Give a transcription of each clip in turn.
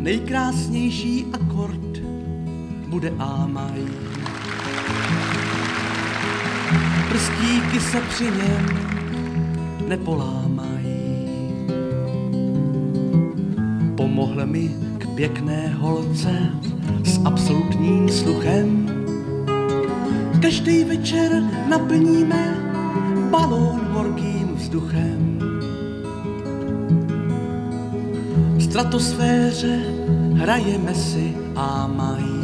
nejkrásnější akord bude Ámaj. Prstíky se při něm nepolámají. Pomohl mi k pěkné holce s absolutním sluchem. Každý večer naplníme balón horkým vzduchem. Stratosféře hrajeme si a mají.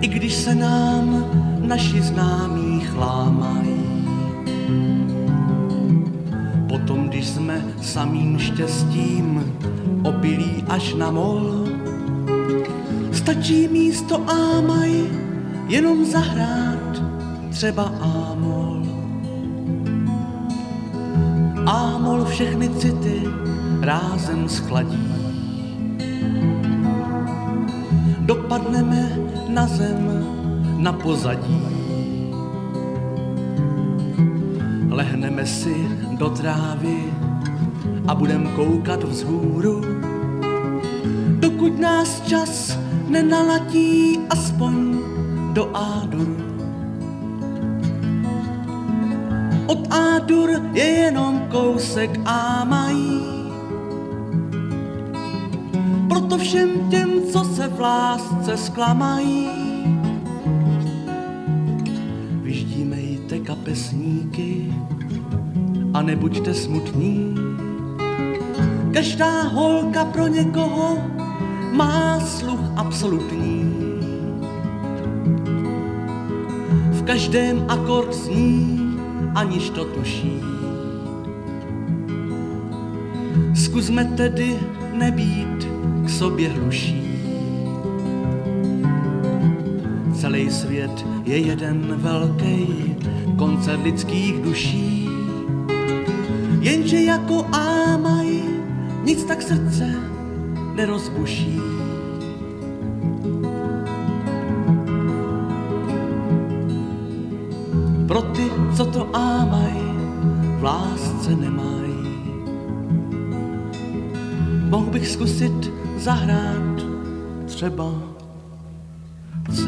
I když se nám naši známí chlámají. Potom, když jsme samým štěstím opilí až na mol, stačí místo ámaj jenom zahrát třeba ámol. Ámol všechny city rázem schladí. Dopadneme na zem, na pozadí. Lehneme si do trávy a budem koukat vzhůru, dokud nás čas nenalatí aspoň do Ádur. Od Ádur je jenom kousek a mají. Proto všem těm, co se v lásce zklamají, vyždímejte kapesníky a nebuďte smutní. Každá holka pro někoho má sluch absolutní. V každém akord zní, aniž to tuší. Zkusme tedy nebýt k sobě hluší. Celý svět je jeden velký koncert lidských duší. Jenže jako ámaj nic tak srdce nerozbuší. Pro ty, co to ámaj, v lásce nemají. Mohl bych zkusit zahrát třeba C